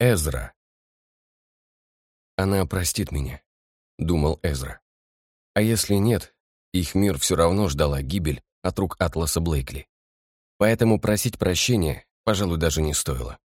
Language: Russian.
Эзра. «Она простит меня», — думал Эзра. А если нет, их мир все равно ждала гибель от рук Атласа Блейкли. Поэтому просить прощения, пожалуй, даже не стоило.